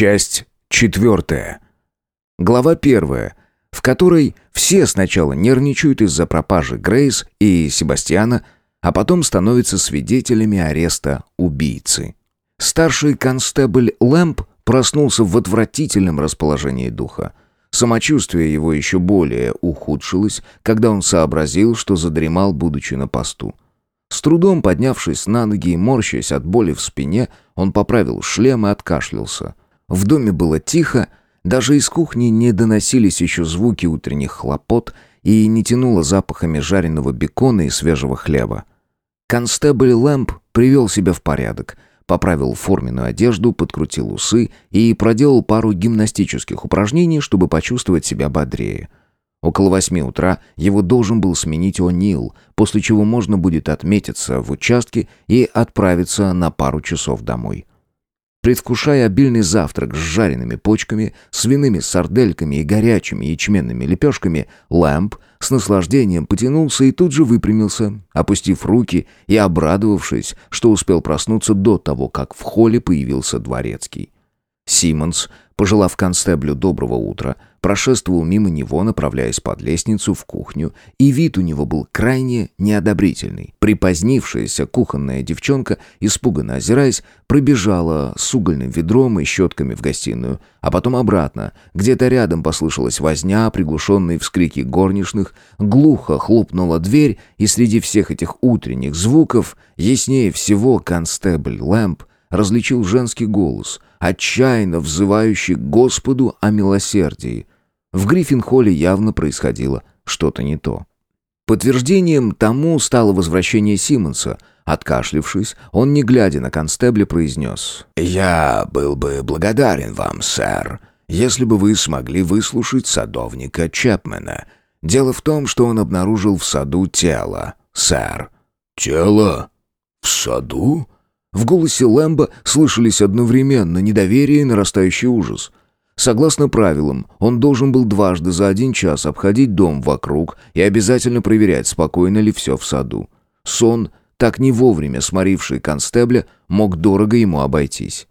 Часть четвертая. Глава первая, в которой все сначала нервничают из-за пропажи Грейс и Себастьяна, а потом становятся свидетелями ареста убийцы. Старший констебль Лэмп проснулся в отвратительном расположении духа. Самочувствие его еще более ухудшилось, когда он сообразил, что задремал, будучи на посту. С трудом поднявшись на ноги и морщась от боли в спине, он поправил шлем и откашлялся. В доме было тихо, даже из кухни не доносились еще звуки утренних хлопот и не тянуло запахами жареного бекона и свежего хлеба. Констебль Лэмп привел себя в порядок, поправил форменную одежду, подкрутил усы и проделал пару гимнастических упражнений, чтобы почувствовать себя бодрее – Около восьми утра его должен был сменить О'Нил, после чего можно будет отметиться в участке и отправиться на пару часов домой. Предвкушая обильный завтрак с жареными почками, свиными сардельками и горячими ячменными лепешками, Лэмп с наслаждением потянулся и тут же выпрямился, опустив руки и обрадовавшись, что успел проснуться до того, как в холле появился дворецкий. Симмонс, пожелав констеблю доброго утра, прошествовал мимо него, направляясь под лестницу в кухню, и вид у него был крайне неодобрительный. Припозднившаяся кухонная девчонка, испуганно озираясь, пробежала с угольным ведром и щетками в гостиную, а потом обратно. Где-то рядом послышалась возня, приглушенные вскрики горничных, глухо хлопнула дверь, и среди всех этих утренних звуков, яснее всего констебль Лэмп различил женский голос, отчаянно взывающий к Господу о милосердии. В Гриффин-холле явно происходило что-то не то. Подтверждением тому стало возвращение Симмонса. Откашлившись, он, не глядя на констебля, произнес «Я был бы благодарен вам, сэр, если бы вы смогли выслушать садовника Чепмена. Дело в том, что он обнаружил в саду тело, сэр». «Тело? В саду?» В голосе Лэмбо слышались одновременно недоверие и нарастающий ужас. Согласно правилам, он должен был дважды за один час обходить дом вокруг и обязательно проверять, спокойно ли все в саду. Сон, так не вовремя сморивший констебля, мог дорого ему обойтись.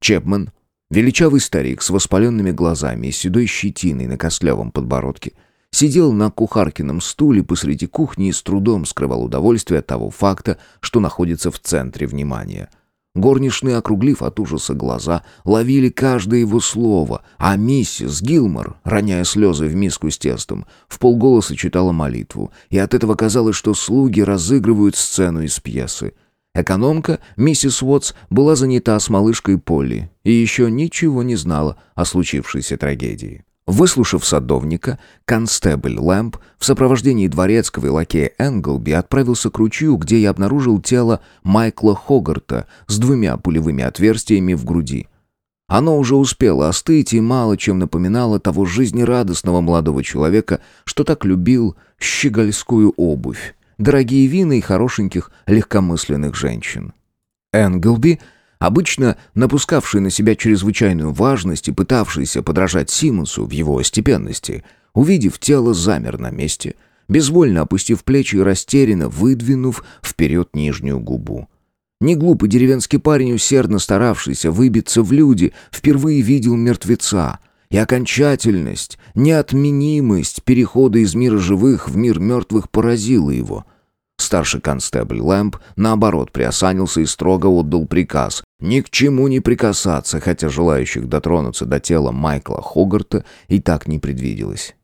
Чепман, величавый старик с воспаленными глазами и седой щетиной на костлявом подбородке, сидел на кухаркином стуле посреди кухни и с трудом скрывал удовольствие от того факта, что находится в центре внимания. Горничные, округлив от ужаса глаза, ловили каждое его слово, а миссис Гилмор, роняя слезы в миску с тестом, в полголоса читала молитву, и от этого казалось, что слуги разыгрывают сцену из пьесы. Экономка, миссис Уотс, была занята с малышкой Полли и еще ничего не знала о случившейся трагедии. Выслушав садовника, констебль Лэмп в сопровождении дворецкого и лакея Энглби отправился к ручью, где я обнаружил тело Майкла Хогарта с двумя пулевыми отверстиями в груди. Оно уже успело остыть и мало чем напоминало того жизнерадостного молодого человека, что так любил щегольскую обувь, дорогие вина и хорошеньких легкомысленных женщин. Энглби — обычно напускавший на себя чрезвычайную важность и пытавшийся подражать Симонсу в его степенности, увидев тело, замер на месте, безвольно опустив плечи и растерянно выдвинув вперед нижнюю губу. Неглупый деревенский парень, усердно старавшийся выбиться в люди, впервые видел мертвеца, и окончательность, неотменимость перехода из мира живых в мир мертвых поразила его — Старший констебль Лэмп, наоборот, приосанился и строго отдал приказ ни к чему не прикасаться, хотя желающих дотронуться до тела Майкла Хогарта и так не предвиделось.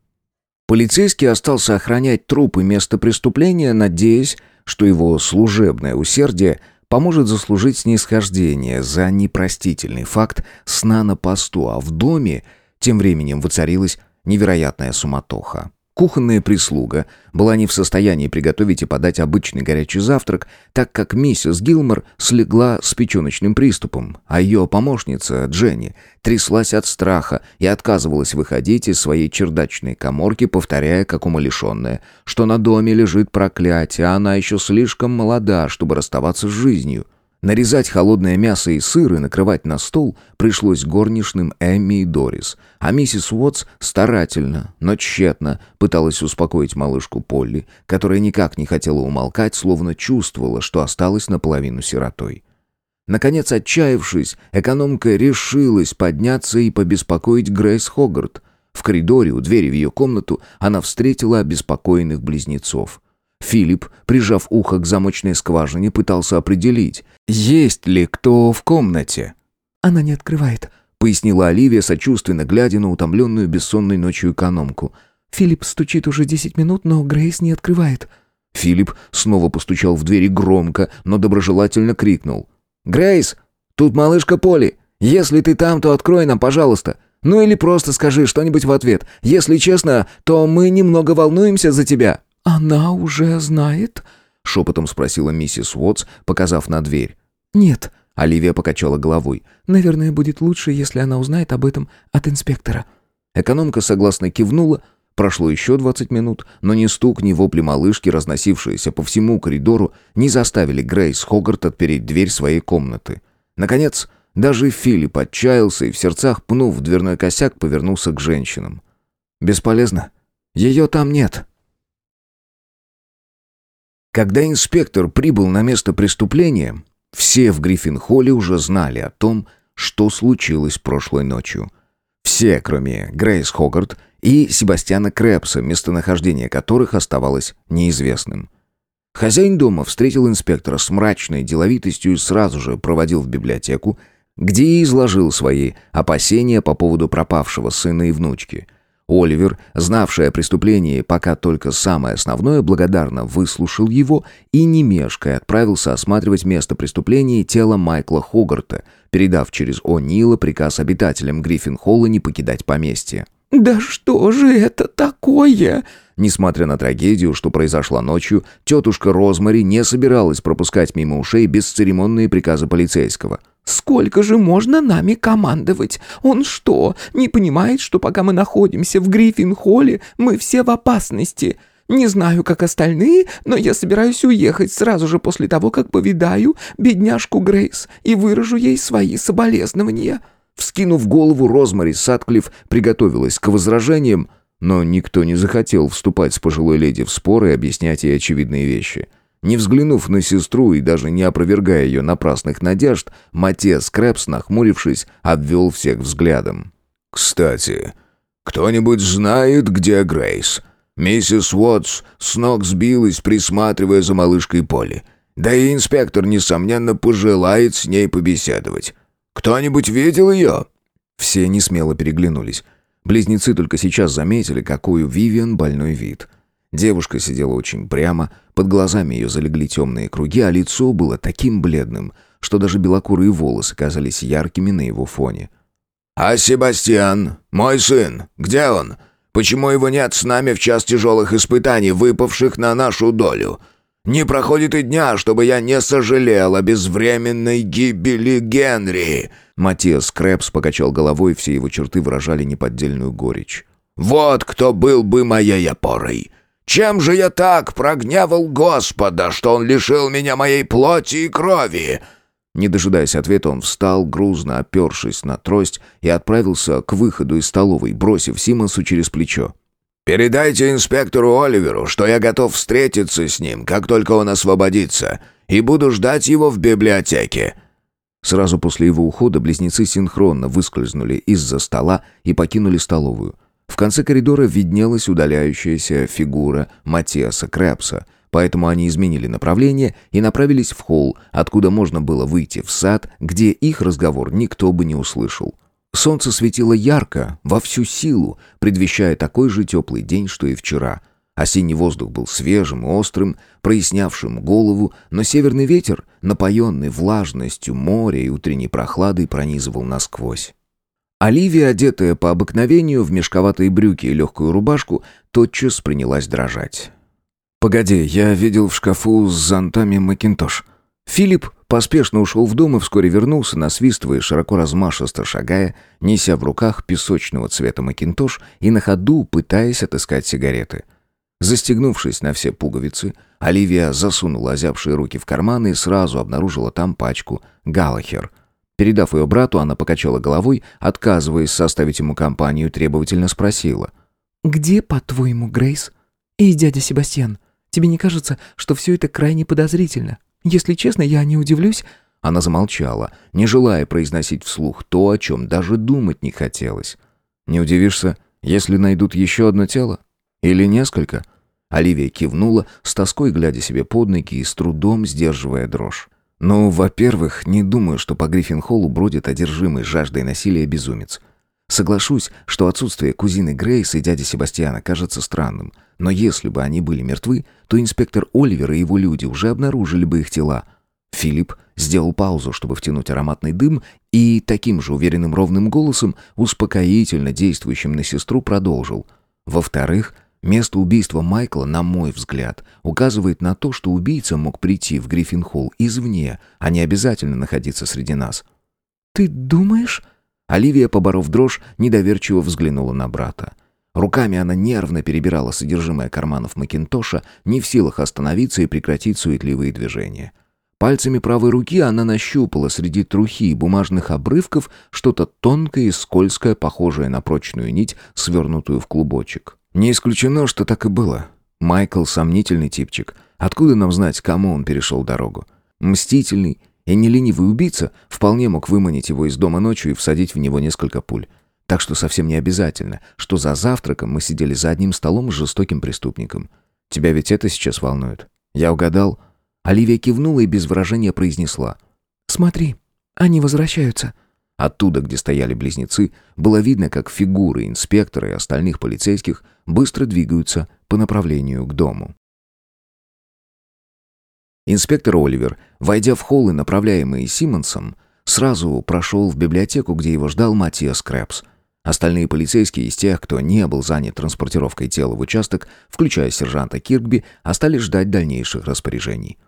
Полицейский остался охранять труп и место преступления, надеясь, что его служебное усердие поможет заслужить снисхождение за непростительный факт сна на посту, а в доме тем временем воцарилась невероятная суматоха. Кухонная прислуга была не в состоянии приготовить и подать обычный горячий завтрак, так как миссис Гилмор слегла с печеночным приступом, а ее помощница, Дженни, тряслась от страха и отказывалась выходить из своей чердачной коморки, повторяя, как умалишенная, что на доме лежит проклятие, а она еще слишком молода, чтобы расставаться с жизнью. Нарезать холодное мясо и сыр и накрывать на стол пришлось горничным Эмми и Дорис, а миссис Уотс старательно, но тщетно пыталась успокоить малышку Полли, которая никак не хотела умолкать, словно чувствовала, что осталась наполовину сиротой. Наконец, отчаявшись, экономка решилась подняться и побеспокоить Грейс Хогарт. В коридоре у двери в ее комнату она встретила обеспокоенных близнецов. Филипп, прижав ухо к замочной скважине, пытался определить, есть ли кто в комнате. «Она не открывает», — пояснила Оливия, сочувственно глядя на утомленную бессонной ночью экономку. «Филипп стучит уже десять минут, но Грейс не открывает». Филипп снова постучал в двери громко, но доброжелательно крикнул. «Грейс, тут малышка Поли. Если ты там, то открой нам, пожалуйста. Ну или просто скажи что-нибудь в ответ. Если честно, то мы немного волнуемся за тебя». «Она уже знает?» — шепотом спросила миссис Уотс, показав на дверь. «Нет», — Оливия покачала головой. «Наверное, будет лучше, если она узнает об этом от инспектора». Экономка согласно кивнула. Прошло еще двадцать минут, но ни стук, ни вопли малышки, разносившиеся по всему коридору, не заставили Грейс Хогарт отпереть дверь своей комнаты. Наконец, даже Филипп отчаялся и в сердцах, пнув дверной косяк, повернулся к женщинам. «Бесполезно. Ее там нет». Когда инспектор прибыл на место преступления, все в Гриффин-холле уже знали о том, что случилось прошлой ночью. Все, кроме Грейс Хогарт и Себастьяна Крэпса, местонахождение которых оставалось неизвестным. Хозяин дома встретил инспектора с мрачной деловитостью и сразу же проводил в библиотеку, где и изложил свои опасения по поводу пропавшего сына и внучки – Оливер, знавший о преступлении пока только самое основное, благодарно выслушал его и, не мешкая, отправился осматривать место преступления и тело Майкла Хогарта, передав через О'Нила приказ обитателям Гриффин-Холла не покидать поместье. «Да что же это такое?» Несмотря на трагедию, что произошла ночью, тетушка Розмари не собиралась пропускать мимо ушей бесцеремонные приказы полицейского – Сколько же можно нами командовать? Он что, не понимает, что пока мы находимся в Гриффин-холле, мы все в опасности? Не знаю, как остальные, но я собираюсь уехать сразу же после того, как повидаю бедняжку Грейс и выражу ей свои соболезнования». Вскинув голову, Розмари Сатклифф приготовилась к возражениям, но никто не захотел вступать с пожилой леди в споры и объяснять ей очевидные вещи. Не взглянув на сестру и даже не опровергая ее напрасных надежд, Матес Крэпс, нахмурившись, обвел всех взглядом. «Кстати, кто-нибудь знает, где Грейс?» Миссис Уотс с ног сбилась, присматривая за малышкой Поли. Да и инспектор, несомненно, пожелает с ней побеседовать. «Кто-нибудь видел ее?» Все несмело переглянулись. Близнецы только сейчас заметили, какой у Вивиан больной вид. Девушка сидела очень прямо, под глазами ее залегли темные круги, а лицо было таким бледным, что даже белокурые волосы казались яркими на его фоне. «А Себастьян, мой сын, где он? Почему его нет с нами в час тяжелых испытаний, выпавших на нашу долю? Не проходит и дня, чтобы я не сожалел о безвременной гибели Генри!» Матиас Крэпс покачал головой, все его черты выражали неподдельную горечь. «Вот кто был бы моей опорой! Чем же я так прогневал Господа, что Он лишил меня моей плоти и крови?» Не дожидаясь ответа, он встал, грузно опершись на трость, и отправился к выходу из столовой, бросив Симонсу через плечо. «Передайте инспектору Оливеру, что я готов встретиться с ним, как только он освободится, и буду ждать его в библиотеке». Сразу после его ухода близнецы синхронно выскользнули из-за стола и покинули столовую. В конце коридора виднелась удаляющаяся фигура Матиаса Крэпса, поэтому они изменили направление и направились в холл, откуда можно было выйти в сад, где их разговор никто бы не услышал. Солнце светило ярко, во всю силу, предвещая такой же теплый день, что и вчера. Осенний воздух был свежим и острым, прояснявшим голову, но северный ветер, напоенный влажностью моря и утренней прохладой, пронизывал насквозь. Оливия, одетая по обыкновению в мешковатые брюки и легкую рубашку, тотчас принялась дрожать. «Погоди, я видел в шкафу с зонтами Макинтош». Филипп поспешно ушел в дом и вскоре вернулся, насвистывая, широко размашисто шагая, неся в руках песочного цвета Макинтош и на ходу пытаясь отыскать сигареты. Застегнувшись на все пуговицы, Оливия засунула озябшие руки в карманы и сразу обнаружила там пачку «Галахер», Передав ее брату, она покачала головой, отказываясь составить ему компанию, требовательно спросила. «Где, по-твоему, Грейс? И дядя Себастьян, тебе не кажется, что все это крайне подозрительно? Если честно, я не удивлюсь...» Она замолчала, не желая произносить вслух то, о чем даже думать не хотелось. «Не удивишься, если найдут еще одно тело? Или несколько?» Оливия кивнула, с тоской глядя себе под ноги и с трудом сдерживая дрожь. «Ну, во-первых, не думаю, что по Гриффин-Холлу бродит одержимый жаждой насилия безумец. Соглашусь, что отсутствие кузины Грейс и дяди Себастьяна кажется странным, но если бы они были мертвы, то инспектор Оливер и его люди уже обнаружили бы их тела. Филипп сделал паузу, чтобы втянуть ароматный дым, и таким же уверенным ровным голосом, успокоительно действующим на сестру, продолжил. Во-вторых, место убийства Майкла, на мой взгляд, указывает на то, что убийца мог прийти в Гриффин-Холл извне, а не обязательно находиться среди нас. «Ты думаешь?» Оливия, поборов дрожь, недоверчиво взглянула на брата. Руками она нервно перебирала содержимое карманов Макинтоша, не в силах остановиться и прекратить суетливые движения. Пальцами правой руки она нащупала среди трухи и бумажных обрывков что-то тонкое и скользкое, похожее на прочную нить, свернутую в клубочек. Не исключено, что так и было. Майкл — сомнительный типчик. Откуда нам знать, кому он перешел дорогу? Мстительный и не ленивый убийца вполне мог выманить его из дома ночью и всадить в него несколько пуль. Так что совсем не обязательно, что за завтраком мы сидели за одним столом с жестоким преступником. Тебя ведь это сейчас волнует? Я угадал?» Оливия кивнула и без выражения произнесла. «Смотри, они возвращаются». Оттуда, где стояли близнецы, было видно, как фигуры инспектора и остальных полицейских быстро двигаются по направлению к дому. Инспектор Оливер, войдя в холл и направляемый Симмонсом, сразу прошел в библиотеку, где его ждал Матиас Крэпс. Остальные полицейские из тех, кто не был занят транспортировкой тела в участок, включая сержанта Киркби, остались ждать дальнейших распоряжений.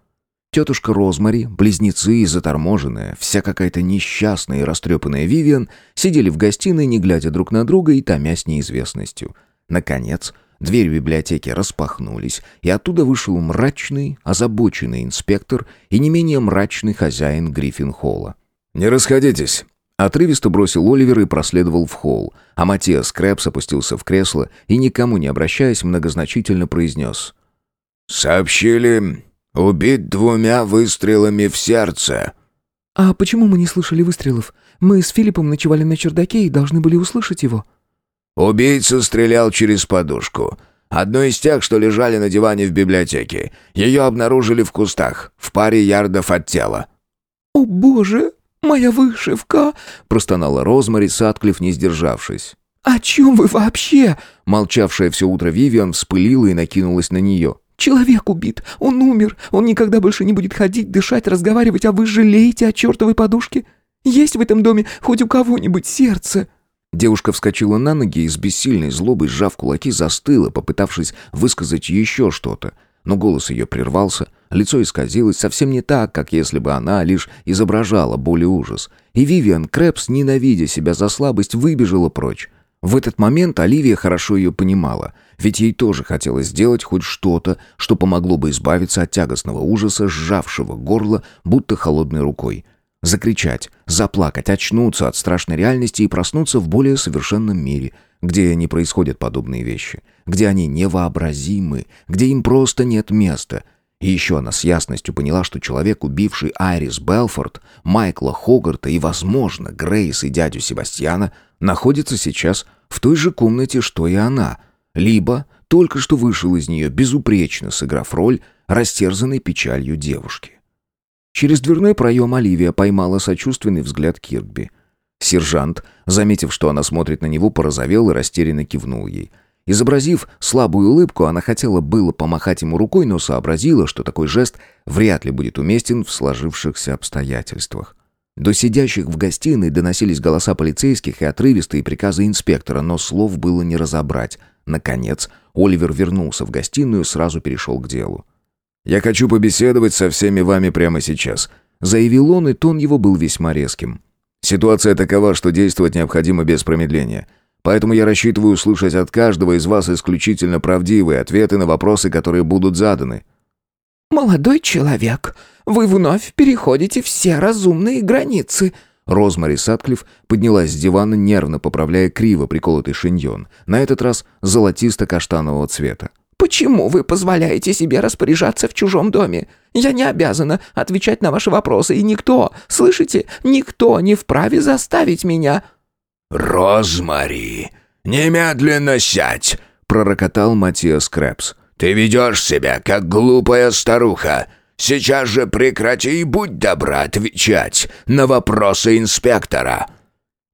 Тетушка Розмари, близнецы и заторможенная, вся какая-то несчастная и растрепанная Вивиан сидели в гостиной, не глядя друг на друга и томясь неизвестностью. Наконец, Двери библиотеки распахнулись, и оттуда вышел мрачный, озабоченный инспектор и не менее мрачный хозяин Гриффин-холла. «Не расходитесь!» Отрывисто бросил Оливер и проследовал в холл, а Матиас Крэпс опустился в кресло и, никому не обращаясь, многозначительно произнес. «Сообщили, убит двумя выстрелами в сердце». «А почему мы не слышали выстрелов? Мы с Филиппом ночевали на чердаке и должны были услышать его». Убийца стрелял через подушку. Одну из тех, что лежали на диване в библиотеке. Ее обнаружили в кустах, в паре ярдов от тела. «О, боже, моя вышивка!» — простонала Розмари, Сатклифф, не сдержавшись. «О чем вы вообще?» Молчавшая все утро Вивиан вспылила и накинулась на нее. «Человек убит, он умер, он никогда больше не будет ходить, дышать, разговаривать, а вы жалеете о чертовой подушке? Есть в этом доме хоть у кого-нибудь сердце?» Девушка вскочила на ноги и с бессильной злобой, сжав кулаки, застыла, попытавшись высказать еще что-то. Но голос ее прервался, лицо исказилось совсем не так, как если бы она лишь изображала боль и ужас. И Вивиан Крэпс, ненавидя себя за слабость, выбежала прочь. В этот момент Оливия хорошо ее понимала, ведь ей тоже хотелось сделать хоть что-то, что помогло бы избавиться от тягостного ужаса, сжавшего горло, будто холодной рукой. Закричать, заплакать, очнуться от страшной реальности и проснуться в более совершенном мире, где не происходят подобные вещи, где они невообразимы, где им просто нет места. И еще она с ясностью поняла, что человек, убивший Айрис Белфорд, Майкла Хогарта и, возможно, Грейс и дядю Себастьяна, находится сейчас в той же комнате, что и она, либо только что вышел из нее, безупречно сыграв роль растерзанной печалью девушки. Через дверной проем Оливия поймала сочувственный взгляд Киркби. Сержант, заметив, что она смотрит на него, порозовел и растерянно кивнул ей. Изобразив слабую улыбку, она хотела было помахать ему рукой, но сообразила, что такой жест вряд ли будет уместен в сложившихся обстоятельствах. До сидящих в гостиной доносились голоса полицейских и отрывистые приказы инспектора, но слов было не разобрать. Наконец, Оливер вернулся в гостиную и сразу перешел к делу. «Я хочу побеседовать со всеми вами прямо сейчас», — заявил он, и тон его был весьма резким. «Ситуация такова, что действовать необходимо без промедления. Поэтому я рассчитываю услышать от каждого из вас исключительно правдивые ответы на вопросы, которые будут заданы». «Молодой человек, вы вновь переходите все разумные границы», Розмари Сатклифф поднялась с дивана, нервно поправляя криво приколотый шиньон, на этот раз золотисто-каштанового цвета. Почему вы позволяете себе распоряжаться в чужом доме? Я не обязана отвечать на ваши вопросы, и никто, слышите, никто не вправе заставить меня...» «Розмари, немедленно сядь!» — пророкотал Матиас Крэпс. «Ты ведешь себя, как глупая старуха. Сейчас же прекрати и будь добра отвечать на вопросы инспектора!»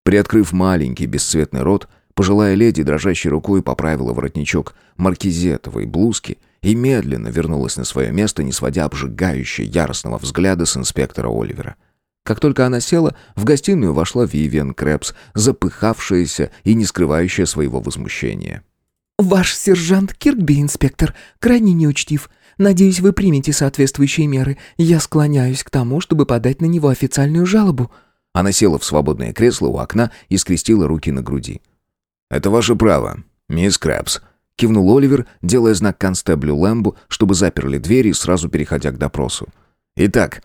Приоткрыв маленький бесцветный рот, пожилая леди дрожащей рукой поправила воротничок маркизетовой блузки и медленно вернулась на свое место, не сводя обжигающего яростного взгляда с инспектора Оливера. Как только она села, в гостиную вошла Вивиан Крэпс, запыхавшаяся и не скрывающая своего возмущения. «Ваш сержант Киркби, инспектор, крайне неучтив. Надеюсь, вы примете соответствующие меры. Я склоняюсь к тому, чтобы подать на него официальную жалобу». Она села в свободное кресло у окна и скрестила руки на груди. «Это ваше право, мисс Крэпс», — кивнул Оливер, делая знак констеблю Лэмбу, чтобы заперли двери, сразу переходя к допросу. «Итак,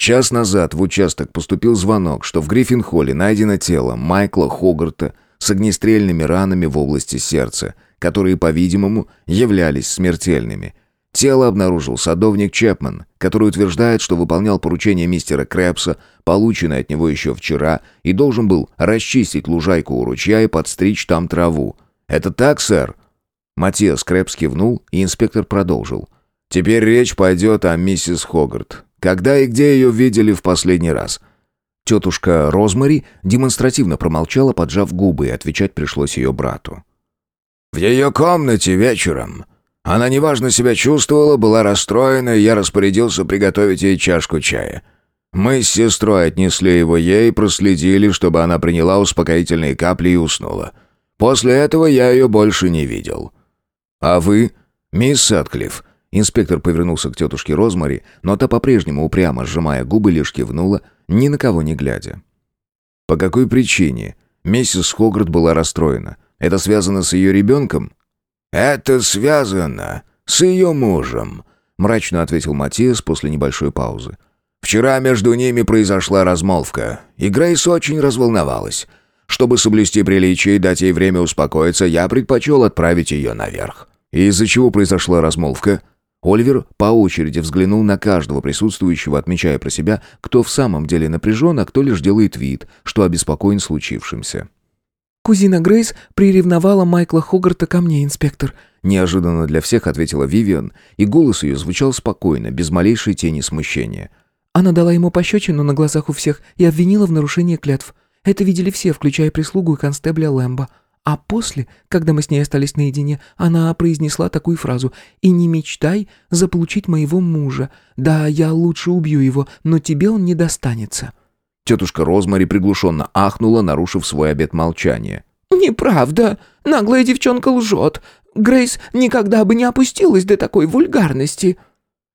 час назад в участок поступил звонок, что в Гриффин-холле найдено тело Майкла Хогарта с огнестрельными ранами в области сердца, которые, по-видимому, являлись смертельными. Тело обнаружил садовник Чепман, который утверждает, что выполнял поручение мистера Крэпса, полученное от него еще вчера, и должен был расчистить лужайку у ручья и подстричь там траву. «Это так, сэр?» Матиас Крэпс кивнул, и инспектор продолжил. «Теперь речь пойдет о миссис Хогарт. Когда и где ее видели в последний раз?» Тетушка Розмари демонстративно промолчала, поджав губы, и отвечать пришлось ее брату. «В ее комнате вечером. Она неважно себя чувствовала, была расстроена, и я распорядился приготовить ей чашку чая. Мы с сестрой отнесли его ей проследили, чтобы она приняла успокоительные капли и уснула. После этого я ее больше не видел. А вы, мисс Садклифф?» Инспектор повернулся к тетушке Розмари, но та по-прежнему упрямо сжимая губы лишь кивнула, ни на кого не глядя. «По какой причине?» Миссис Хогарт была расстроена. «Это связано с ее ребенком?» «Это связано с ее мужем», — мрачно ответил Матиас после небольшой паузы. «Вчера между ними произошла размолвка, и Грейс очень разволновалась. Чтобы соблюсти приличие и дать ей время успокоиться, я предпочел отправить ее наверх». «И из-за чего произошла размолвка?» Оливер по очереди взглянул на каждого присутствующего, отмечая про себя, кто в самом деле напряжен, а кто лишь делает вид, что обеспокоен случившимся. «Кузина Грейс приревновала Майкла Хогарта ко мне, инспектор», неожиданно для всех ответила Вивиан, и голос ее звучал спокойно, без малейшей тени смущения. «Она дала ему пощечину на глазах у всех и обвинила в нарушении клятв. Это видели все, включая прислугу и констебля Лэмбо. А после, когда мы с ней остались наедине, она произнесла такую фразу «И не мечтай заполучить моего мужа. Да, я лучше убью его, но тебе он не достанется». Тетушка Розмари приглушенно ахнула, нарушив свой обет молчания. «Неправда. Наглая девчонка лжет. Грейс никогда бы не опустилась до такой вульгарности».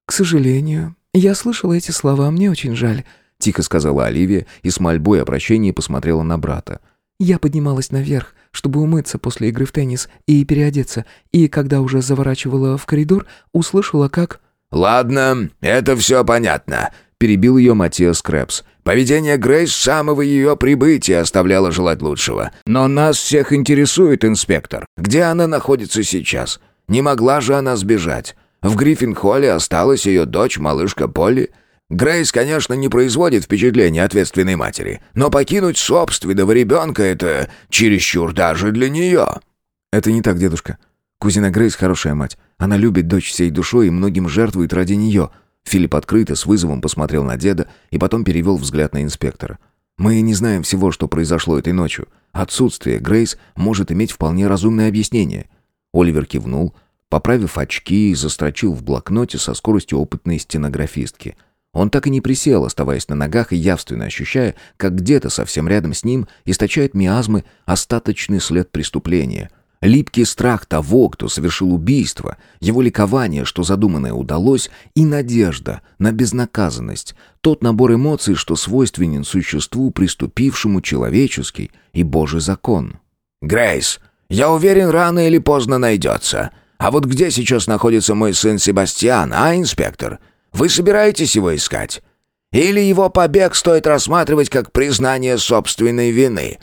«К сожалению, я слышала эти слова, мне очень жаль», — тихо сказала Оливия и с мольбой о прощении посмотрела на брата. «Я поднималась наверх, чтобы умыться после игры в теннис и переодеться, и когда уже заворачивала в коридор, услышала, как...» «Ладно, это все понятно», — перебил ее Матиас Крэпс. «Поведение Грейс с самого ее прибытия оставляло желать лучшего. Но нас всех интересует, инспектор. Где она находится сейчас? Не могла же она сбежать? В Гриффин-холле осталась ее дочь, малышка Полли. Грейс, конечно, не производит впечатления ответственной матери, но покинуть собственного ребенка — это чересчур даже для нее». «Это не так, дедушка. Кузина Грейс хорошая мать. Она любит дочь всей душой и многим жертвует ради нее». Филипп открыто, с вызовом посмотрел на деда и потом перевел взгляд на инспектора. «Мы не знаем всего, что произошло этой ночью. Отсутствие Грейс может иметь вполне разумное объяснение». Оливер кивнул, поправив очки и застрочил в блокноте со скоростью опытной стенографистки – он так и не присел, оставаясь на ногах и явственно ощущая, как где-то совсем рядом с ним источает миазмы остаточный след преступления. Липкий страх того, кто совершил убийство, его ликование, что задуманное удалось, и надежда на безнаказанность, тот набор эмоций, что свойственен существу, приступившему человеческий и божий закон. «Грейс, я уверен, рано или поздно найдется. А вот где сейчас находится мой сын Себастьян, а, инспектор?» Вы собираетесь его искать? Или его побег стоит рассматривать как признание собственной вины?»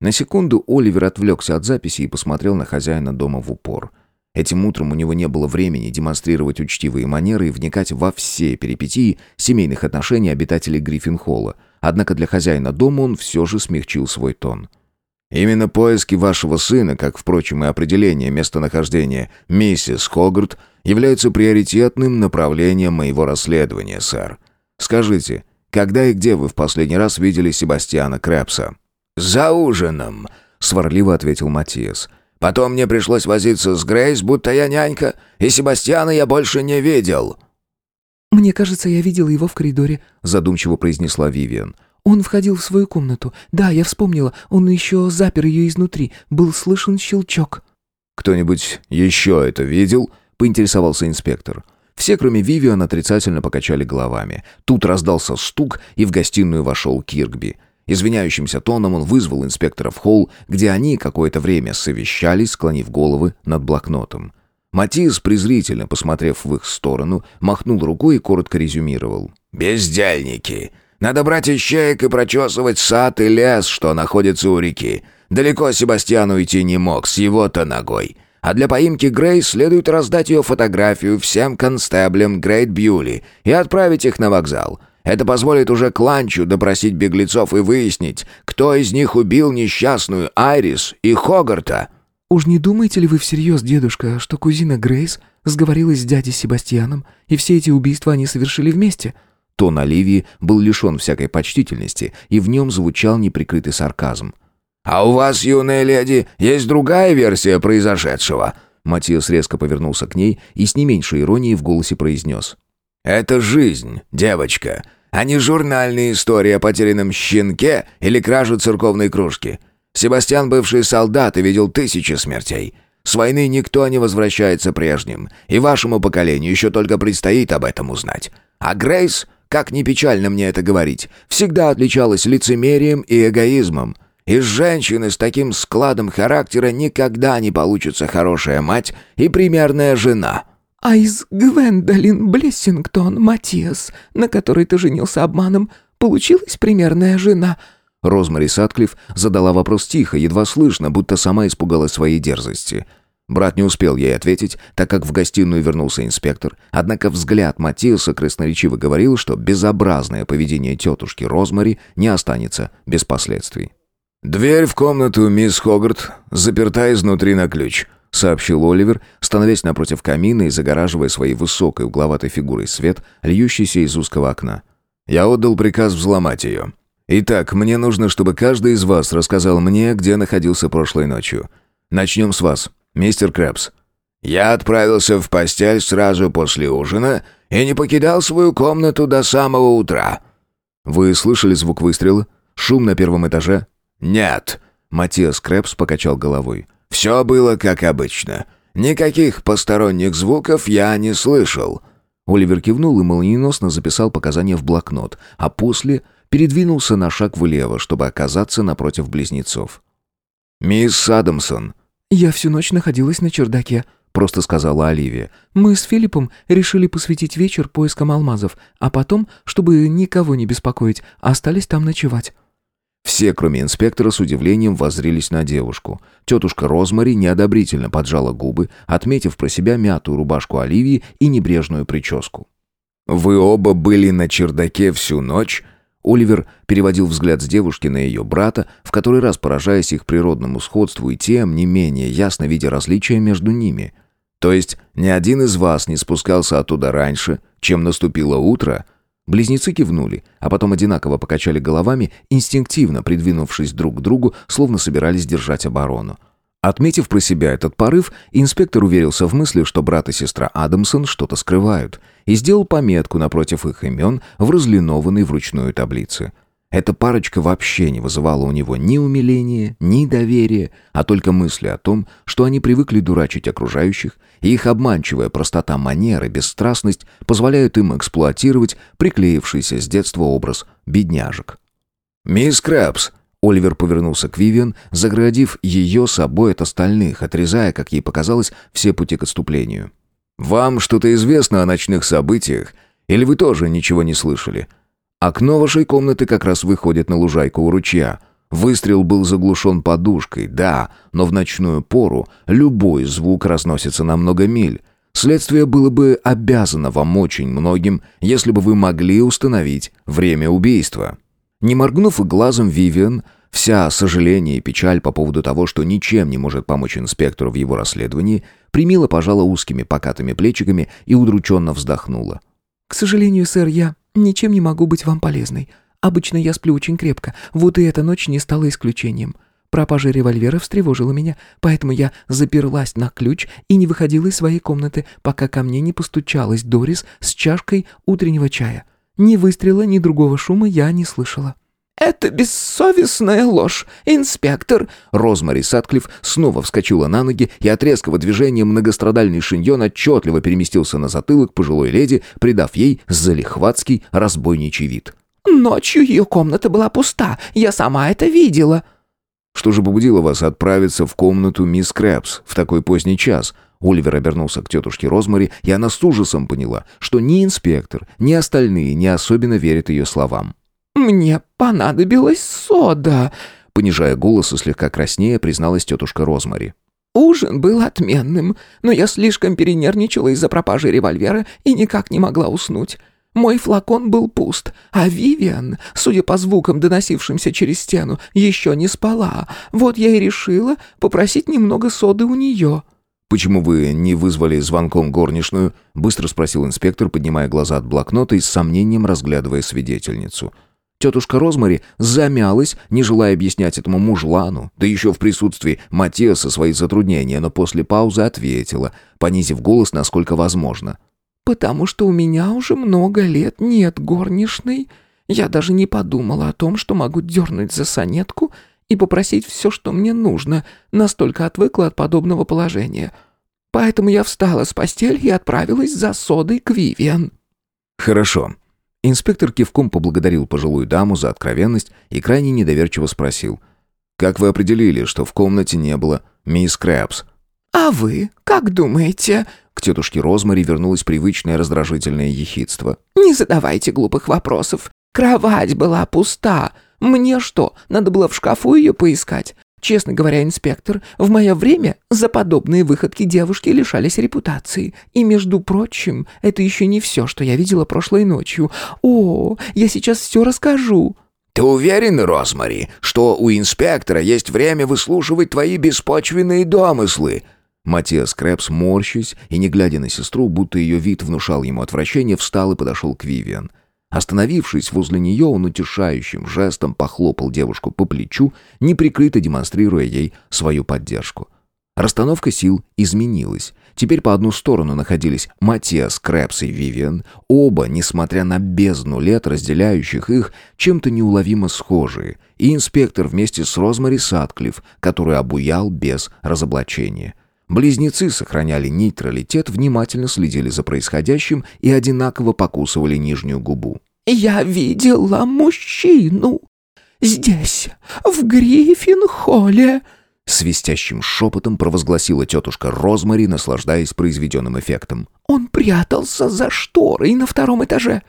На секунду Оливер отвлекся от записи и посмотрел на хозяина дома в упор. Этим утром у него не было времени демонстрировать учтивые манеры и вникать во все перипетии семейных отношений обитателей Гриффин-холла. Однако для хозяина дома он все же смягчил свой тон. «Именно поиски вашего сына, как, впрочем, и определение местонахождения миссис Хогарт, являются приоритетным направлением моего расследования, сэр. Скажите, когда и где вы в последний раз видели Себастьяна Крэпса?» «За ужином», — сварливо ответил Матиас. «Потом мне пришлось возиться с Грейс, будто я нянька, и Себастьяна я больше не видел». «Мне кажется, я видела его в коридоре», — задумчиво произнесла Вивиан. «Он входил в свою комнату. Да, я вспомнила, он еще запер ее изнутри. Был слышен щелчок». «Кто-нибудь еще это видел?» — поинтересовался инспектор. Все, кроме Вивиан, отрицательно покачали головами. Тут раздался стук, и в гостиную вошел Киркби. Извиняющимся тоном он вызвал инспектора в холл, где они какое-то время совещались, склонив головы над блокнотом. Матис, презрительно посмотрев в их сторону, махнул рукой и коротко резюмировал. «Бездельники! Надо брать ищеек и прочесывать сад и лес, что находится у реки. Далеко Себастьян уйти не мог, с его-то ногой. А для поимки Грейс следует раздать ее фотографию всем констеблям Грейт Бьюли и отправить их на вокзал. Это позволит уже Кланчу допросить беглецов и выяснить, кто из них убил несчастную Айрис и Хогарта». «Уж не думаете ли вы всерьез, дедушка, что кузина Грейс сговорилась с дядей Себастьяном, и все эти убийства они совершили вместе?» Тон Оливии был лишен всякой почтительности, и в нем звучал неприкрытый сарказм. «А у вас, юная леди, есть другая версия произошедшего?» Матиас резко повернулся к ней и с не меньшей иронией в голосе произнес. «Это жизнь, девочка а не журнальная история о потерянном щенке или краже церковной кружки. Себастьян, бывший солдат, и видел тысячи смертей. С войны никто не возвращается прежним, и вашему поколению еще только предстоит об этом узнать. А Грейс, как ни печально мне это говорить, всегда отличалась лицемерием и эгоизмом. Из женщины с таким складом характера никогда не получится хорошая мать и примерная жена». «А из Гвендолин Блессингтон, Матиас, на которой ты женился обманом, получилась примерная жена?» Розмари Сатклифф задала вопрос тихо, едва слышно, будто сама испугалась своей дерзости. Брат не успел ей ответить, так как в гостиную вернулся инспектор, однако взгляд Матиаса красноречиво говорил, что безобразное поведение тетушки Розмари не останется без последствий. «Дверь в комнату мисс Хогарт заперта изнутри на ключ», — сообщил Оливер, становясь напротив камина и загораживая своей высокой угловатой фигурой свет, льющийся из узкого окна. «Я отдал приказ взломать ее. Итак, мне нужно, чтобы каждый из вас рассказал мне, где находился прошлой ночью. Начнем с вас, мистер Крэпс». «Я отправился в постель сразу после ужина и не покидал свою комнату до самого утра». «Вы слышали звук выстрела? Шум на первом этаже?» «Нет». Матиас Крэпс покачал головой. Все было как обычно. Никаких посторонних звуков я не слышал». Оливер кивнул и молниеносно записал показания в блокнот, а после передвинулся на шаг влево, чтобы оказаться напротив близнецов. «Мисс Адамсон». «Я всю ночь находилась на чердаке», — просто сказала Оливия. «Мы с Филиппом решили посвятить вечер поискам алмазов, а потом, чтобы никого не беспокоить, остались там ночевать». Все, кроме инспектора, с удивлением воззрелись на девушку. Тетушка Розмари неодобрительно поджала губы, отметив про себя мятую рубашку Оливии и небрежную прическу. «Вы оба были на чердаке всю ночь?» Оливер переводил взгляд с девушки на ее брата, в который раз поражаясь их природному сходству и тем не менее ясно видя различия между ними. «То есть ни один из вас не спускался оттуда раньше, чем наступило утро?» Близнецы кивнули, а потом одинаково покачали головами, инстинктивно придвинувшись друг к другу, словно собирались держать оборону. Отметив про себя этот порыв, инспектор уверился в мысли, что брат и сестра Адамсон что-то скрывают, и сделал пометку напротив их имен в разлинованной вручную таблице – эта парочка вообще не вызывала у него ни умиления, ни доверия, а только мысли о том, что они привыкли дурачить окружающих, и их обманчивая простота манер и бесстрастность позволяют им эксплуатировать приклеившийся с детства образ бедняжек. «Мисс Крабс!» Оливер повернулся к Вивиан, заградив ее собой от остальных, отрезая, как ей показалось, все пути к отступлению. «Вам что-то известно о ночных событиях? Или вы тоже ничего не слышали? Окно вашей комнаты как раз выходит на лужайку у ручья. Выстрел был заглушен подушкой, да, но в ночную пору любой звук разносится на много миль. Следствие было бы обязано вам очень многим, если бы вы могли установить время убийства. Не моргнув глазом, Вивиан, вся сожаление и печаль по поводу того, что ничем не может помочь инспектору в его расследовании, примила, пожала узкими покатыми плечиками и удрученно вздохнула. «К сожалению, сэр, я ничем не могу быть вам полезной. Обычно я сплю очень крепко, вот и эта ночь не стала исключением. Пропажа револьвера встревожила меня, поэтому я заперлась на ключ и не выходила из своей комнаты, пока ко мне не постучалась Дорис с чашкой утреннего чая. Ни выстрела, ни другого шума я не слышала. «Это бессовестная ложь, инспектор!» Розмари Сатклифф снова вскочила на ноги, и от резкого движения многострадальный шиньон отчетливо переместился на затылок пожилой леди, придав ей залихватский разбойничий вид. «Ночью ее комната была пуста, я сама это видела!» «Что же побудило вас отправиться в комнату мисс Крэпс в такой поздний час?» Оливер обернулся к тетушке Розмари, и она с ужасом поняла, что ни инспектор, ни остальные не особенно верят ее словам. «Мне понадобилась сода», — понижая голос и слегка краснея, призналась тетушка Розмари. «Ужин был отменным, но я слишком перенервничала из-за пропажи револьвера и никак не могла уснуть. Мой флакон был пуст, а Вивиан, судя по звукам, доносившимся через стену, еще не спала. Вот я и решила попросить немного соды у нее». «Почему вы не вызвали звонком горничную?» — быстро спросил инспектор, поднимая глаза от блокнота и с сомнением разглядывая свидетельницу. Тетушка Розмари замялась, не желая объяснять этому мужлану, да еще в присутствии Матеса свои затруднения, но после паузы ответила, понизив голос насколько возможно. «Потому что у меня уже много лет нет горничной. Я даже не подумала о том, что могу дернуть за сонетку и попросить все, что мне нужно, настолько отвыкла от подобного положения. Поэтому я встала с постели и отправилась за содой к Вивиан». «Хорошо», Инспектор кивком поблагодарил пожилую даму за откровенность и крайне недоверчиво спросил. «Как вы определили, что в комнате не было мисс Крэпс?» «А вы как думаете?» К тетушке Розмари вернулось привычное раздражительное ехидство. «Не задавайте глупых вопросов. Кровать была пуста. Мне что, надо было в шкафу ее поискать? Честно говоря, инспектор, в мое время за подобные выходки девушки лишались репутации. И, между прочим, это еще не все, что я видела прошлой ночью. О, я сейчас все расскажу». «Ты уверен, Розмари, что у инспектора есть время выслушивать твои беспочвенные домыслы?» Матиас Крэпс, морщась и не глядя на сестру, будто ее вид внушал ему отвращение, встал и подошел к Вивиан. Остановившись возле нее, он утешающим жестом похлопал девушку по плечу, неприкрыто демонстрируя ей свою поддержку. Расстановка сил изменилась. Теперь по одну сторону находились Матиас, Крэпс и Вивиан, оба, несмотря на бездну лет, разделяющих их, чем-то неуловимо схожие, и инспектор вместе с Розмари Сатклифф, который обуял без разоблачения. Близнецы сохраняли нейтралитет, внимательно следили за происходящим и одинаково покусывали нижнюю губу. «Я видела мужчину здесь, в Гриффин-холле», свистящим шепотом провозгласила тетушка Розмари, наслаждаясь произведенным эффектом. «Он прятался за шторой на втором этаже.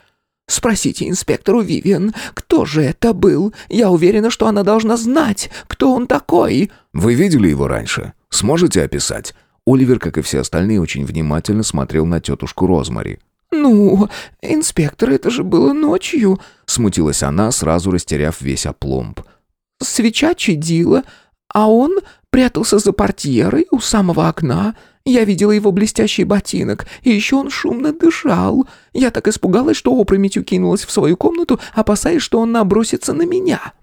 Спросите инспектору Вивиан, кто же это был? Я уверена, что она должна знать, кто он такой». «Вы видели его раньше? Сможете описать?» Оливер, как и все остальные, очень внимательно смотрел на тетушку Розмари. «Ну, инспектор, это же было ночью», — смутилась она, сразу растеряв весь опломб. «Свеча чадила, а он прятался за портьерой у самого окна. Я видела его блестящий ботинок, и еще он шумно дышал. Я так испугалась, что опрометью кинулась в свою комнату, опасаясь, что он набросится на меня».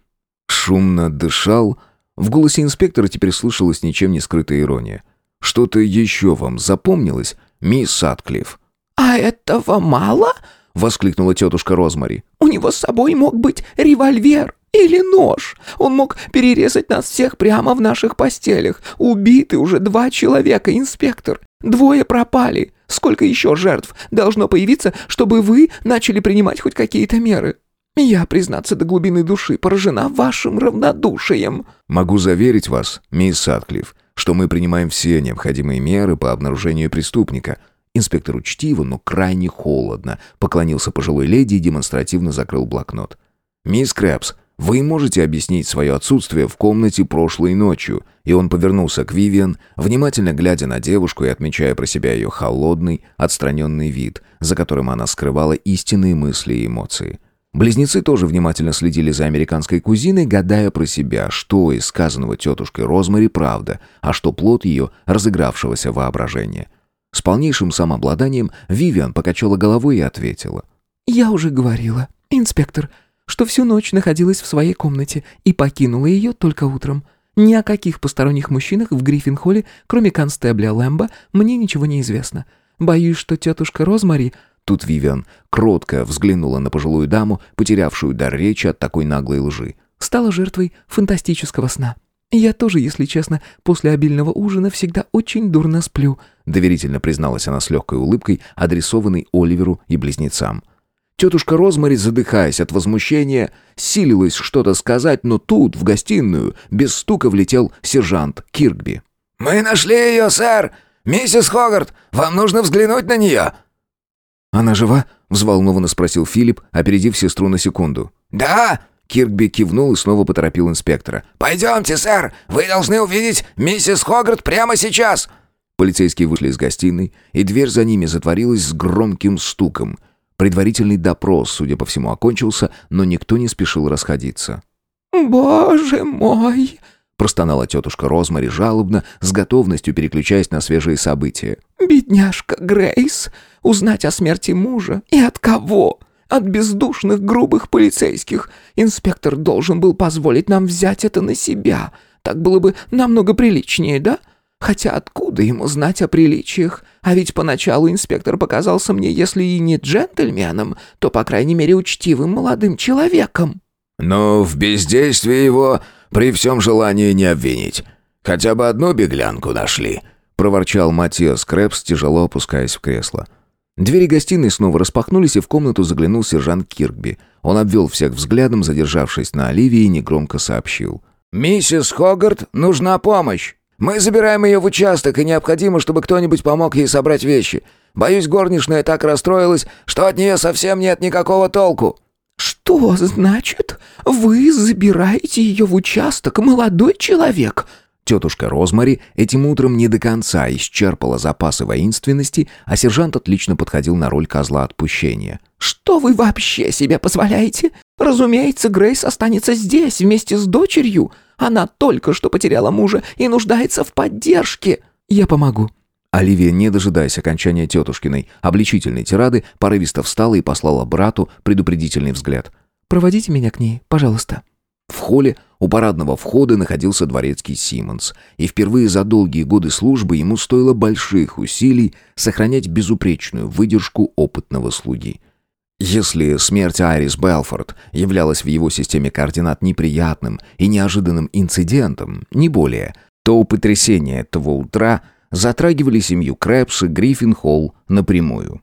«Шумно дышал?» В голосе инспектора теперь слышалась ничем не скрытая ирония. «Что-то еще вам запомнилось, мисс Садклифф?» «А этого мало?» — воскликнула тетушка Розмари. «У него с собой мог быть револьвер или нож. Он мог перерезать нас всех прямо в наших постелях. Убиты уже два человека, инспектор. Двое пропали. Сколько еще жертв должно появиться, чтобы вы начали принимать хоть какие-то меры? Я, признаться до глубины души, поражена вашим равнодушием». «Могу заверить вас, мисс Садклифф, что мы принимаем все необходимые меры по обнаружению преступника». Инспектор учтиво, но крайне холодно поклонился пожилой леди и демонстративно закрыл блокнот. «Мисс Крэпс, Вы можете объяснить свое отсутствие в комнате прошлой ночью?» И он повернулся к Вивиан, внимательно глядя на девушку и отмечая про себя ее холодный, отстраненный вид, за которым она скрывала истинные мысли и эмоции. Близнецы тоже внимательно следили за американской кузиной, гадая про себя, что из сказанного тетушкой Розмари правда, а что плод ее разыгравшегося воображения. С полнейшим самообладанием Вивиан покачала головой и ответила. «Я уже говорила, инспектор, что всю ночь находилась в своей комнате и покинула ее только утром. Ни о каких посторонних мужчинах в Гриффин-холле, кроме констебля Лэмбо, мне ничего не известно. Боюсь, что тетушка Розмари...» Тут Вивиан кротко взглянула на пожилую даму, потерявшую дар речи от такой наглой лжи. «Стала жертвой фантастического сна. Я тоже, если честно, после обильного ужина всегда очень дурно сплю», доверительно призналась она с легкой улыбкой, адресованной Оливеру и близнецам. Тетушка Розмари, задыхаясь от возмущения, силилась что-то сказать, но тут, в гостиную, без стука влетел сержант Киркби. «Мы нашли ее, сэр! Миссис Хогарт, вам нужно взглянуть на нее!» «Она жива?» — взволнованно спросил Филипп, опередив сестру на секунду. «Да!» — Киркби кивнул и снова поторопил инспектора. «Пойдемте, сэр! Вы должны увидеть миссис Хогарт прямо сейчас!» Полицейские вышли из гостиной, и дверь за ними затворилась с громким стуком. Предварительный допрос, судя по всему, окончился, но никто не спешил расходиться. «Боже мой!» — простонала тетушка Розмари жалобно, с готовностью переключаясь на свежие события. «Бедняжка Грейс! Узнать о смерти мужа? И от кого? От бездушных грубых полицейских. Инспектор должен был позволить нам взять это на себя. Так было бы намного приличнее, да?» Хотя откуда ему знать о приличиях? А ведь поначалу инспектор показался мне, если и не джентльменом, то, по крайней мере, учтивым молодым человеком». «Но в бездействии его при всем желании не обвинить. Хотя бы одну беглянку нашли», — проворчал Матиас Крэпс, тяжело опускаясь в кресло. Двери гостиной снова распахнулись, и в комнату заглянул сержант Киркби. Он обвел всех взглядом, задержавшись на Оливии, и негромко сообщил. «Миссис Хогарт, нужна помощь!» Мы забираем ее в участок, и необходимо, чтобы кто-нибудь помог ей собрать вещи. Боюсь, горничная так расстроилась, что от нее совсем нет никакого толку». «Что значит? Вы забираете ее в участок, молодой человек?» Тетушка Розмари этим утром не до конца исчерпала запасы воинственности, а сержант отлично подходил на роль козла отпущения. «Что вы вообще себе позволяете? Разумеется, Грейс останется здесь вместе с дочерью. Она только что потеряла мужа и нуждается в поддержке. Я помогу». Оливия, не дожидаясь окончания тетушкиной обличительной тирады, порывисто встала и послала брату предупредительный взгляд. «Проводите меня к ней, пожалуйста». В холле у парадного входа находился дворецкий Симмонс, и впервые за долгие годы службы ему стоило больших усилий сохранять безупречную выдержку опытного слуги. Если смерть Айрис Белфорд являлась в его системе координат неприятным и неожиданным инцидентом, не более, то у потрясения этого утра затрагивали семью Крэпс и Гриффин Холл напрямую.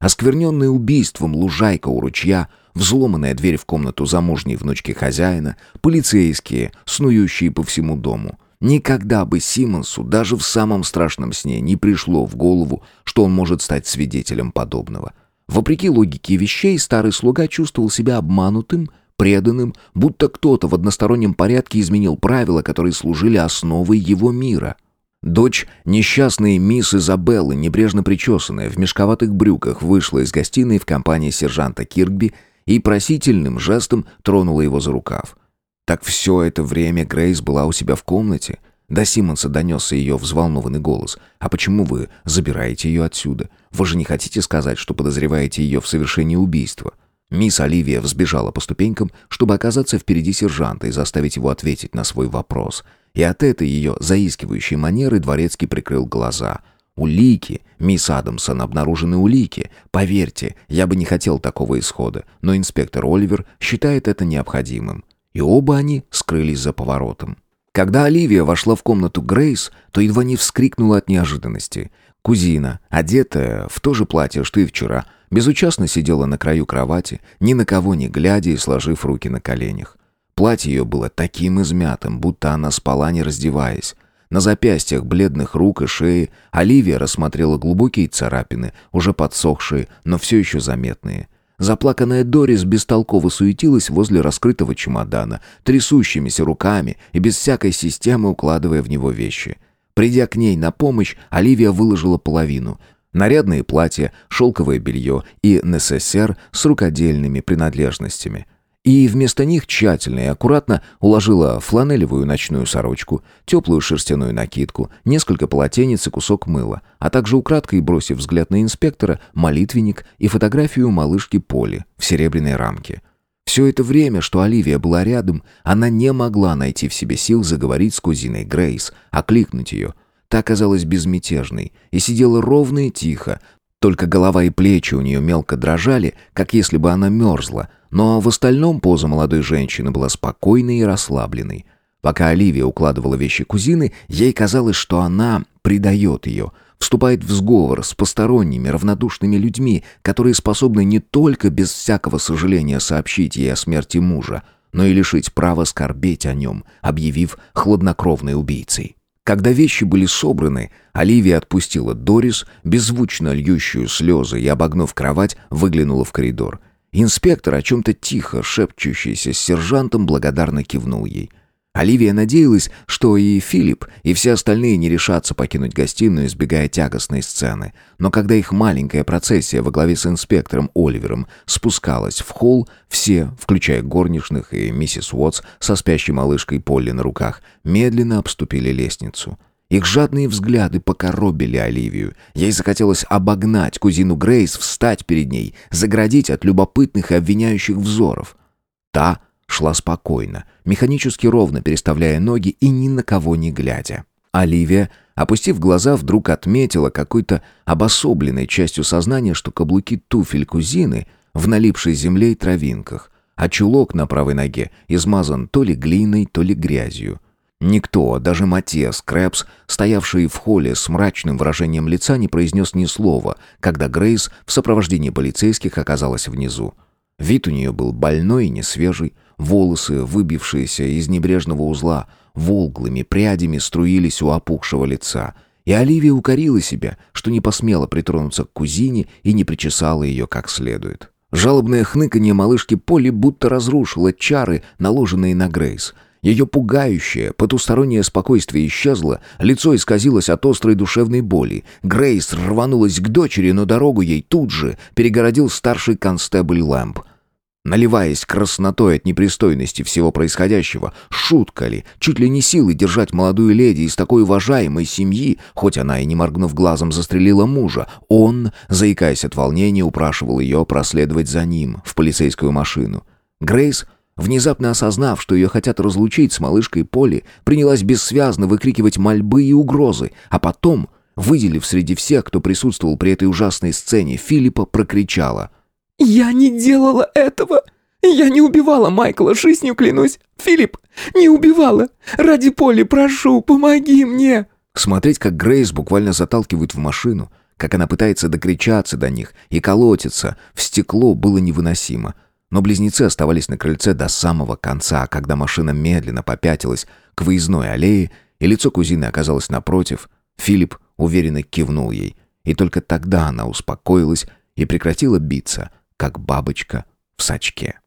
Оскверненная убийством лужайка у ручья, взломанная дверь в комнату замужней внучки хозяина, полицейские, снующие по всему дому. Никогда бы Симонсу даже в самом страшном сне не пришло в голову, что он может стать свидетелем подобного – Вопреки логике вещей, старый слуга чувствовал себя обманутым, преданным, будто кто-то в одностороннем порядке изменил правила, которые служили основой его мира. Дочь несчастной мисс Изабеллы, небрежно причесанная, в мешковатых брюках, вышла из гостиной в компании сержанта Киркби и просительным жестом тронула его за рукав. Так все это время Грейс была у себя в комнате — до Симмонса донесся ее взволнованный голос. «А почему вы забираете ее отсюда? Вы же не хотите сказать, что подозреваете ее в совершении убийства?» Мисс Оливия взбежала по ступенькам, чтобы оказаться впереди сержанта и заставить его ответить на свой вопрос. И от этой ее заискивающей манеры дворецкий прикрыл глаза. «Улики! Мисс Адамсон, обнаружены улики! Поверьте, я бы не хотел такого исхода, но инспектор Оливер считает это необходимым». И оба они скрылись за поворотом. Когда Оливия вошла в комнату Грейс, то едва не вскрикнула от неожиданности. Кузина, одетая в то же платье, что и вчера, безучастно сидела на краю кровати, ни на кого не глядя и сложив руки на коленях. Платье ее было таким измятым, будто она спала, не раздеваясь. На запястьях бледных рук и шеи Оливия рассмотрела глубокие царапины, уже подсохшие, но все еще заметные. Заплаканная Дорис бестолково суетилась возле раскрытого чемодана, трясущимися руками и без всякой системы укладывая в него вещи. Придя к ней на помощь, Оливия выложила половину. Нарядные платья, шелковое белье и НССР с рукодельными принадлежностями – и вместо них тщательно и аккуратно уложила фланелевую ночную сорочку, теплую шерстяную накидку, несколько полотенец и кусок мыла, а также украдкой бросив взгляд на инспектора, молитвенник и фотографию малышки Поли в серебряной рамке. Все это время, что Оливия была рядом, она не могла найти в себе сил заговорить с кузиной Грейс, окликнуть ее. Та казалась безмятежной и сидела ровно и тихо, только голова и плечи у нее мелко дрожали, как если бы она мерзла, но в остальном поза молодой женщины была спокойной и расслабленной. Пока Оливия укладывала вещи кузины, ей казалось, что она предает ее, вступает в сговор с посторонними, равнодушными людьми, которые способны не только без всякого сожаления сообщить ей о смерти мужа, но и лишить права скорбеть о нем, объявив хладнокровной убийцей. Когда вещи были собраны, Оливия отпустила Дорис, беззвучно льющую слезы, и, обогнув кровать, выглянула в коридор. Инспектор, о чем-то тихо шепчущийся с сержантом, благодарно кивнул ей – Оливия надеялась, что и Филипп, и все остальные не решатся покинуть гостиную, избегая тягостной сцены. Но когда их маленькая процессия во главе с инспектором Оливером спускалась в холл, все, включая горничных и миссис Уотс со спящей малышкой Полли на руках, медленно обступили лестницу. Их жадные взгляды покоробили Оливию. Ей захотелось обогнать кузину Грейс, встать перед ней, заградить от любопытных и обвиняющих взоров. Та шла спокойно, механически ровно переставляя ноги и ни на кого не глядя. Оливия, опустив глаза, вдруг отметила какой-то обособленной частью сознания, что каблуки туфель кузины в налипшей земле и травинках, а чулок на правой ноге измазан то ли глиной, то ли грязью. Никто, даже Матиас Крэпс, стоявший в холле с мрачным выражением лица, не произнес ни слова, когда Грейс в сопровождении полицейских оказалась внизу. Вид у нее был больной и несвежий, волосы, выбившиеся из небрежного узла, волглыми прядями струились у опухшего лица. И Оливия укорила себя, что не посмела притронуться к кузине и не причесала ее как следует. Жалобное хныканье малышки Полли будто разрушило чары, наложенные на Грейс. Ее пугающее, потустороннее спокойствие исчезло, лицо исказилось от острой душевной боли. Грейс рванулась к дочери, но дорогу ей тут же перегородил старший констебль Лэмп — Наливаясь краснотой от непристойности всего происходящего, шутка ли, чуть ли не силой держать молодую леди из такой уважаемой семьи, хоть она и не моргнув глазом застрелила мужа, он, заикаясь от волнения, упрашивал ее проследовать за ним в полицейскую машину. Грейс, внезапно осознав, что ее хотят разлучить с малышкой Поли, принялась бессвязно выкрикивать мольбы и угрозы, а потом, выделив среди всех, кто присутствовал при этой ужасной сцене, Филиппа прокричала — «Я не делала этого! Я не убивала Майкла, жизнью клянусь! Филипп, не убивала! Ради Поли, прошу, помоги мне!» Смотреть, как Грейс буквально заталкивают в машину, как она пытается докричаться до них и колотится в стекло, было невыносимо. Но близнецы оставались на крыльце до самого конца, когда машина медленно попятилась к выездной аллее, и лицо кузины оказалось напротив. Филипп уверенно кивнул ей, и только тогда она успокоилась и прекратила биться — как бабочка в сачке.